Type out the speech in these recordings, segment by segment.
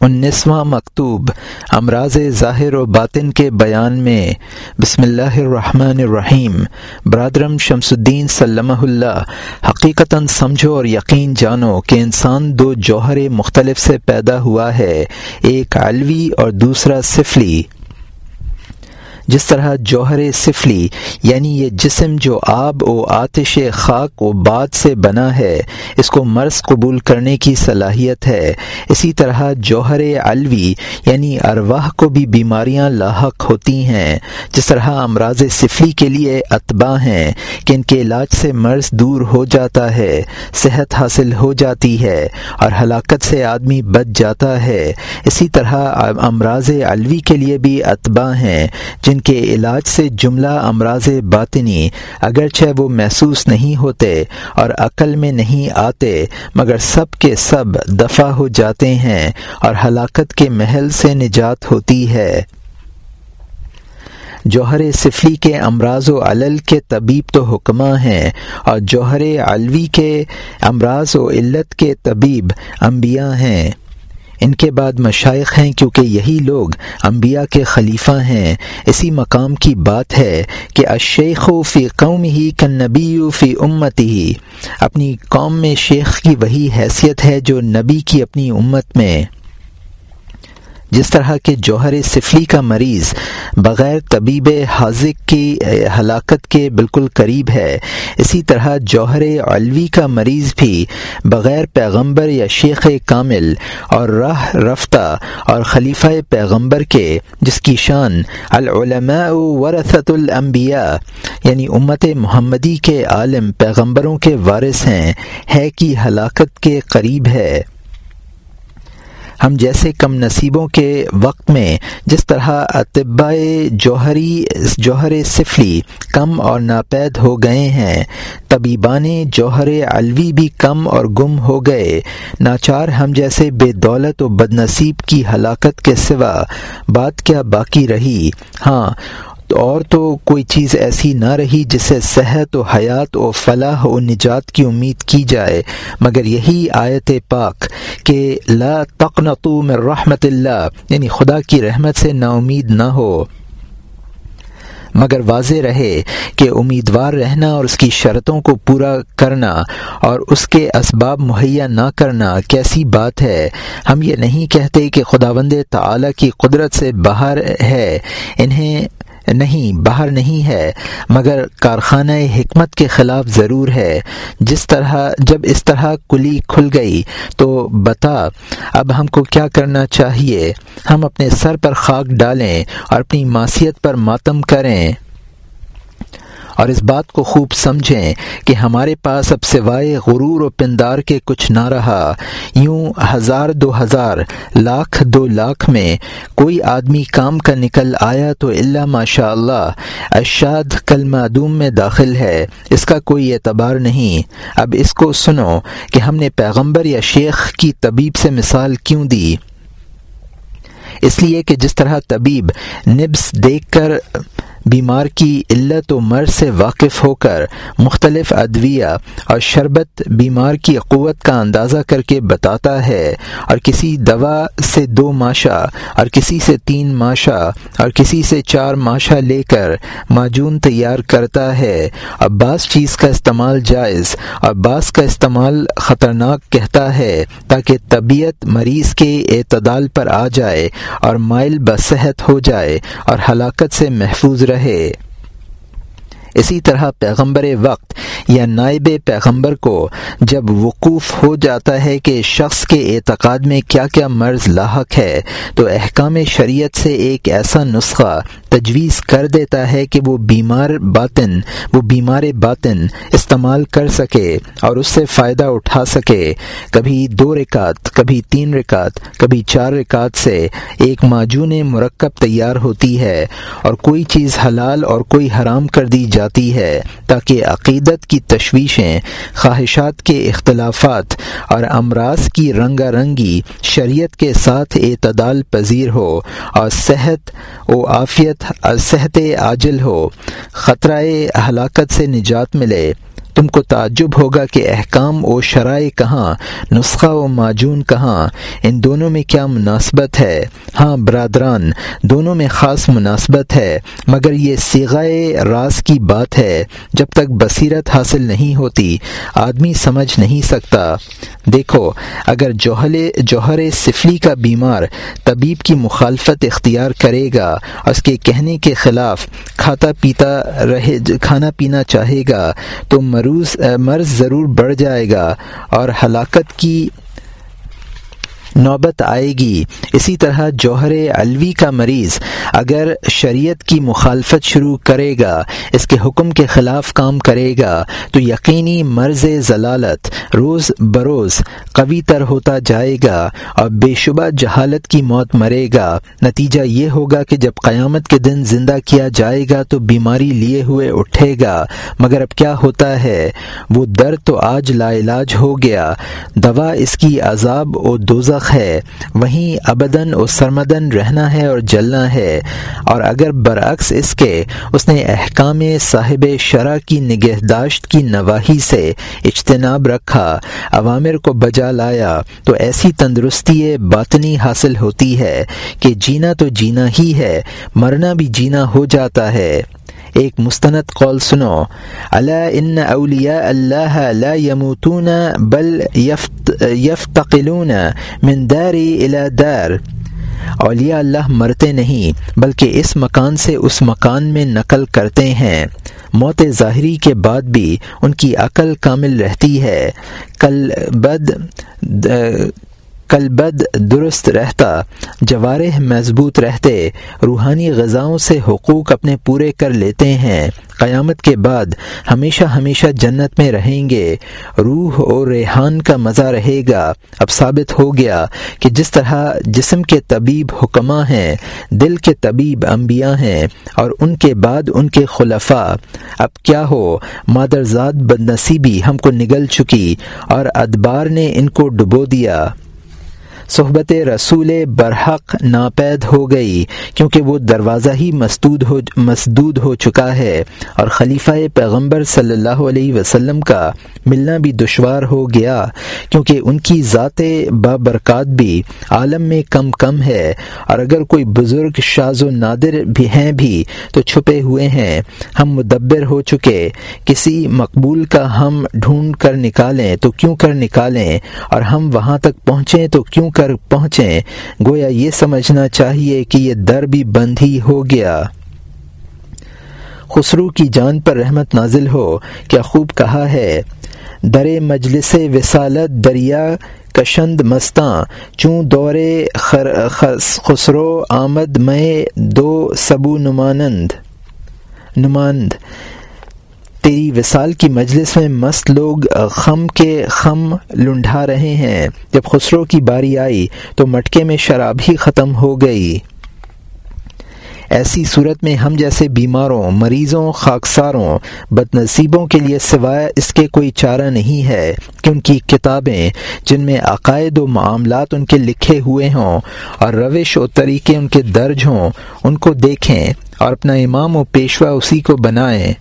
انیسواں مکتوب، امراض ظاہر و باطن کے بیان میں۔ بسم اللہ الرحمن الرحیم۔ برادرم شمس الدین سلمہ اللہ، حقیقتاً سمجھو اور یقین جانو کہ انسان دو جوہر مختلف سے پیدا ہوا ہے، ایک علوی اور دوسرا سفلی۔ جس طرح جوہر سفلی یعنی یہ جسم جو آب و آتش خاک و باد سے بنا ہے، اس کو مرض قبول کرنے کی صلاحیت ہے۔ اسی طرح جوہر علوی یعنی ارواح کو بھی بیماریاں لاحق ہوتی ہیں۔ جس طرح امراض سفلی کے لیے اتباع ہیں کہ ان کے علاج سے مرض دور ہو جاتا ہے، صحت حاصل ہو جاتی ہے اور ہلاکت سے آدمی بچ جاتا ہے۔ اسی طرح امراض علوی کے لیے بھی اتباع ہیں، جن کے علاج سے جملہ امراض باطنی اگرچہ وہ محسوس نہیں ہوتے اور عقل میں نہیں آتے، مگر سب کے سب دفع ہو جاتے ہیں اور ہلاکت کے محل سے نجات ہوتی ہے۔ جوہر سفلی کے امراض و علل کے طبیب تو حکمہ ہیں اور جوہر علوی کے امراض و علت کے طبیب انبیاء ہیں۔ ان کے بعد مشائق ہیں کیونکہ یہی لوگ انبیاء کے خلیفہ ہیں۔ اسی مقام کی بات ہے کہ اشیخ و فی قوم ہی کن نبی فی امت ہی اپنی قوم میں شیخ کی وہی حیثیت ہے جو نبی کی اپنی امت میں۔ جس طرح کے جوہر سفلی کا مریض بغیر طبیب حاضق کی ہلاکت کے بالکل قریب ہے۔ اسی طرح جوہر علوی کا مریض بھی بغیر پیغمبر یا شیخ کامل اور راہ رفتہ اور خلیفہ پیغمبر کے، جس کی شان العلماء ورثت الانبیاء یعنی امت محمدی کے عالم پیغمبروں کے وارث ہیں، ہے کہ ہلاکت کے قریب ہے۔ ہم جیسے کم نصیبوں کے وقت میں جس طرح اطباء جوہری، جوہر سفلی کم اور ناپید ہو گئے ہیں، طبیبان جوہر علوی بھی کم اور گم ہو گئے۔ ناچار ہم جیسے بے دولت و بد نصیب کی ہلاکت کے سوا بات کیا باقی رہی؟ ہاں اور تو کوئی چیز ایسی نہ رہی جسے صحت و حیات و فلاح و نجات کی امید کی جائے۔ مگر یہی آیت پاک کہ لا تقنطو من رحمت اللہ یعنی خدا کی رحمت سے نا امید نہ ہو۔ مگر واضح رہے کہ امیدوار رہنا اور اس کی شرطوں کو پورا کرنا اور اس کے اسباب مہیا نہ کرنا کیسی بات ہے؟ ہم یہ نہیں کہتے کہ خدا بند تعلیٰ کی قدرت سے باہر ہے، انہیں نہیں، باہر نہیں ہے، مگر کارخانہ حکمت کے خلاف ضرور ہے۔ جس طرح، جب اس طرح کلی کھل گئی، تو بتا، اب ہم کو کیا کرنا چاہیے؟ ہم اپنے سر پر خاک ڈالیں اور اپنی معصیت پر ماتم کریں۔ اور اس بات کو خوب سمجھیں کہ ہمارے پاس اب سوائے غرور و پندار کے کچھ نہ رہا۔ یوں ہزار دو ہزار، لاکھ دو لاکھ میں کوئی آدمی کام کا نکل آیا تو اللہ ماشاء اللہ اشاد کل معدوم میں داخل ہے۔ اس کا کوئی اعتبار نہیں۔ اب اس کو سنو کہ ہم نے پیغمبر یا شیخ کی طبیب سے مثال کیوں دی؟ اس لیے کہ جس طرح طبیب نبس دیکھ کر بیمار کی علت و مرض سے واقف ہو کر مختلف ادویہ اور شربت بیمار کی قوت کا اندازہ کر کے بتاتا ہے اور کسی دوا سے دو ماشا اور کسی سے تین ماشا اور کسی سے چار ماشا لے کر معجون تیار کرتا ہے اور بعض چیز کا استعمال جائز اور بعض کا استعمال خطرناک کہتا ہے تاکہ طبیعت مریض کے اعتدال پر آ جائے اور مائل بصحت ہو جائے اور ہلاکت سے محفوظ رہے۔ اسی طرح پیغمبر وقت یا نائب پیغمبر کو جب وقوف ہو جاتا ہے کہ شخص کے اعتقاد میں کیا کیا مرض لاحق ہے، تو احکام شریعت سے ایک ایسا نسخہ تجویز کر دیتا ہے کہ وہ بیمار باطن، وہ بیمار باطن استعمال کر سکے اور اس سے فائدہ اٹھا سکے۔ کبھی دو رکعت، کبھی تین رکعت، کبھی چار رکعت سے ایک معجون مرکب تیار ہوتی ہے اور کوئی چیز حلال اور کوئی حرام کر دی جاتی ہے تاکہ عقیدت کی تشویشیں، خواہشات کے اختلافات اور امراض کی رنگا رنگی شریعت کے ساتھ اعتدال پذیر ہو اور صحت و عافیت، صحت عاجل ہو خطرہ ہلاکت سے نجات ملے۔ تم کو تعجب ہوگا کہ احکام و شرائع کہاں، نسخہ و معجون کہاں، ان دونوں میں کیا مناسبت ہے؟ ہاں برادران، دونوں میں خاص مناسبت ہے، مگر یہ سیغائے راز کی بات ہے، جب تک بصیرت حاصل نہیں ہوتی، آدمی سمجھ نہیں سکتا۔ دیکھو، اگر جوہر جوہر سفلی کا بیمار طبیب کی مخالفت اختیار کرے گا، اس کے کہنے کے خلاف کھاتا پیتا رہے، کھانا پینا چاہے گا، تو مروض مرض ضرور بڑھ جائے گا اور ہلاکت کی نوبت آئے گی۔ اسی طرح جوہر الوی کا مریض اگر شریعت کی مخالفت شروع کرے گا، اس کے حکم کے خلاف کام کرے گا، تو یقینی مرض ضلالت روز بروز قوی تر ہوتا جائے گا اور بے شبہ جہالت کی موت مرے گا۔ نتیجہ یہ ہوگا کہ جب قیامت کے دن زندہ کیا جائے گا تو بیماری لیے ہوئے اٹھے گا۔ مگر اب کیا ہوتا ہے؟ وہ درد تو آج لا علاج ہو گیا۔ دوا اس کی عذاب و دوزہ ہے، وہیں ابدن و سرمدن رہنا ہے اور جلنا ہے۔ اور اگر برعکس اس کے، اس نے احکام صاحب شرح کی نگہداشت کی نواحی سے اجتناب رکھا عوامر کو بجا لایا، تو ایسی تندرستی باطنی حاصل ہوتی ہے کہ جینا تو جینا ہی ہے، مرنا بھی جینا ہو جاتا ہے۔ ایک مستند قول سنو. اللہ ان اولیاء اللہ لا يموتون بل يفتقلون من داری الى دار. اولیاء اللہ مرتے نہیں، بلکہ اس مکان سے اس مکان میں نقل کرتے ہیں۔ موت ظاہری کے بعد بھی ان کی عقل کامل رہتی ہے۔ کل بد کل بد درست رہتا جوارح مضبوط رہتے، روحانی غذاؤں سے حقوق اپنے پورے کر لیتے ہیں۔ قیامت کے بعد ہمیشہ ہمیشہ جنت میں رہیں گے۔ روح اور ریحان کا مزہ رہے گا۔ اب ثابت ہو گیا کہ جس طرح جسم کے طبیب حکمہ ہیں، دل کے طبیب انبیاء ہیں، اور ان کے بعد ان کے خلفاء۔ اب کیا ہو؟ مادرزاد بد نصیبی ہم کو نگل چکی اور ادبار نے ان کو ڈبو دیا۔ صحبت رسول برحق ناپید ہو گئی، کیونکہ وہ دروازہ ہی مسدود ہو مسدود ہو چکا ہے۔ اور خلیفہ پیغمبر صلی اللہ علیہ وسلم کا ملنا بھی دشوار ہو گیا، کیونکہ ان کی ذات بابرکات بھی عالم میں کم کم ہے۔ اور اگر کوئی بزرگ شاز و نادر بھی ہیں بھی تو چھپے ہوئے ہیں۔ ہم مدبر ہو چکے۔ کسی مقبول کا ہم ڈھونڈ کر نکالیں تو کیوں کر نکالیں؟ اور ہم وہاں تک پہنچیں تو کیوں کر پہنچیں۔ گویا یہ سمجھنا چاہیے کہ یہ در بھی بند ہی ہو گیا۔ خسرو کی جان پر رحمت نازل ہو، کیا خوب کہا ہے۔ در مجلس وسالت، دریا، کشند، مستاں، چوں دور خسرو، آمد، میں، دو سبو نمانند نماند۔ تیری وصال کی مجلس میں مست لوگ خم کے خم لنڈھا رہے ہیں۔ جب خسرو کی باری آئی تو مٹکے میں شراب ہی ختم ہو گئی۔ ایسی صورت میں ہم جیسے بیماروں، مریضوں، خاکساروں بد نصیبوں کے لیے سوائے اس کے کوئی چارہ نہیں ہے کہ ان کی کتابیں، جن میں عقائد و معاملات ان کے لکھے ہوئے ہوں اور روش و طریقے ان کے درج ہوں، ان کو دیکھیں اور اپنا امام و پیشوا اسی کو بنائیں۔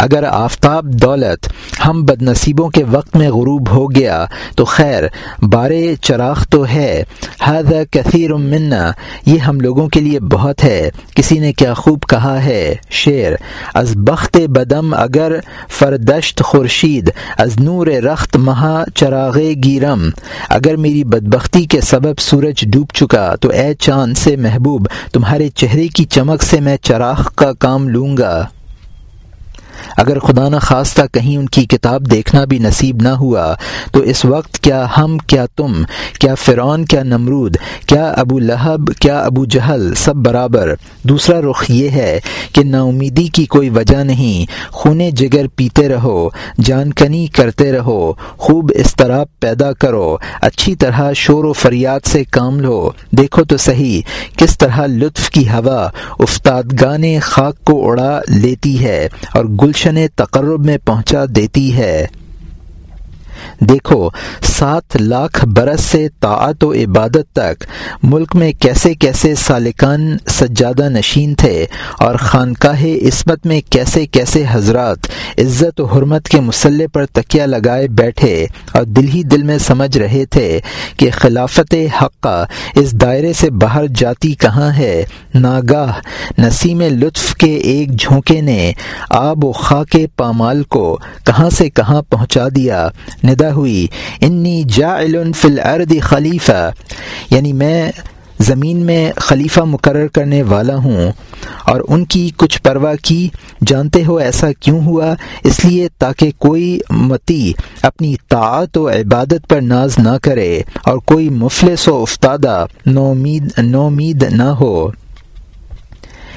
اگر آفتاب دولت ہم بد نصیبوں کے وقت میں غروب ہو گیا، تو خیر، بارے چراغ تو ہے۔ حد کثیر منا۔ یہ ہم لوگوں کے لیے بہت ہے۔ کسی نے کیا خوب کہا ہے؟ شعر۔ از بخت بدم اگر فردشت خورشید، از نور رخت مہا چراغ گیرم۔ اگر میری بدبختی کے سبب سورج ڈوب چکا، تو اے چاند سے محبوب، تمہارے چہرے کی چمک سے میں چراغ کا کام لوں گا۔ اگر خدا نہ خواستہ کہیں ان کی کتاب دیکھنا بھی نصیب نہ ہوا، تو اس وقت کیا ہم، کیا تم، کیا فرعون، کیا نمرود، کیا ابو لہب، کیا ابو جہل، سب برابر۔ دوسرا رخ یہ ہے کہ نا امیدی کی کوئی وجہ نہیں خونے جگر پیتے رہو جان کنی کرتے رہو، خوب اضطراب پیدا کرو، اچھی طرح شور و فریاد سے کام لو۔ دیکھو تو صحیح، کس طرح لطف کی ہوا افتادگان خاک کو اڑا لیتی ہے اور گل گلشن تقرب میں پہنچا دیتی ہے۔ دیکھو، سات لاکھ برس سے طاعت و عبادت تک ملک میں کیسے کیسے سالکان سجادہ نشین تھے اور خانقاہ عصمت میں کیسے کیسے حضرات عزت و حرمت کے مسلح پر تکیہ لگائے بیٹھے اور دل ہی دل میں سمجھ رہے تھے کہ خلافت حقہ اس دائرے سے باہر جاتی کہاں ہے۔ ناگاہ، نسیم لطف کے ایک جھونکے نے آب و خاک پامال کو کہاں سے کہاں پہنچا دیا۔ ندا ہوئی، انی جا فی الارض خلیفہ یعنی میں زمین میں خلیفہ مقرر کرنے والا ہوں۔ اور ان کی کچھ پرواہ کی۔ جانتے ہو ایسا کیوں ہوا؟ اس لیے تاکہ کوئی متی اپنی طاعت و عبادت پر ناز نہ کرے اور کوئی مفلس و افتادہ نومید نومید نہ ہو۔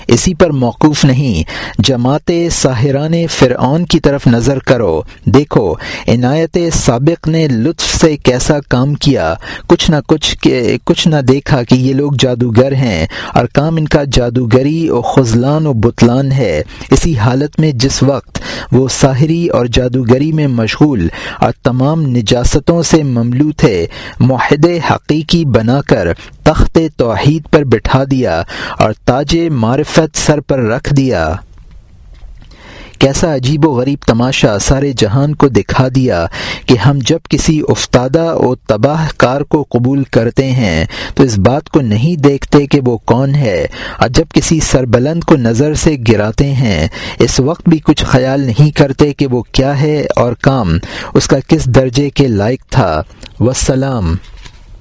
اسی پر موقوف نہیں۔ جماعت ساحران فرعون کی طرف نظر کرو۔ دیکھو، عنایت سابق نے لطف سے کیسا کام کیا۔ کچھ نہ کچھ کچھ نہ دیکھا کہ یہ لوگ جادوگر ہیں۔ اور کام ان کا جادوگری و خزلان و بتلان ہے۔ اسی حالت میں جس وقت وہ ساحری اور جادوگری میں مشغول اور تمام نجاستوں سے مملو تھے معاہد حقیقی بنا کر تخت توحید پر بٹھا دیا اور تاج معرفت سر پر رکھ دیا۔ کیسا عجیب و غریب تماشا سارے جہان کو دکھا دیا کہ ہم جب کسی افتادہ و تباہ کار کو قبول کرتے ہیں تو اس بات کو نہیں دیکھتے کہ وہ کون ہے۔ اور جب کسی سربلند کو نظر سے گراتے ہیں، اس وقت بھی کچھ خیال نہیں کرتے کہ وہ کیا ہے اور کام، اس کا کس درجے کے لائق تھا۔ وسلام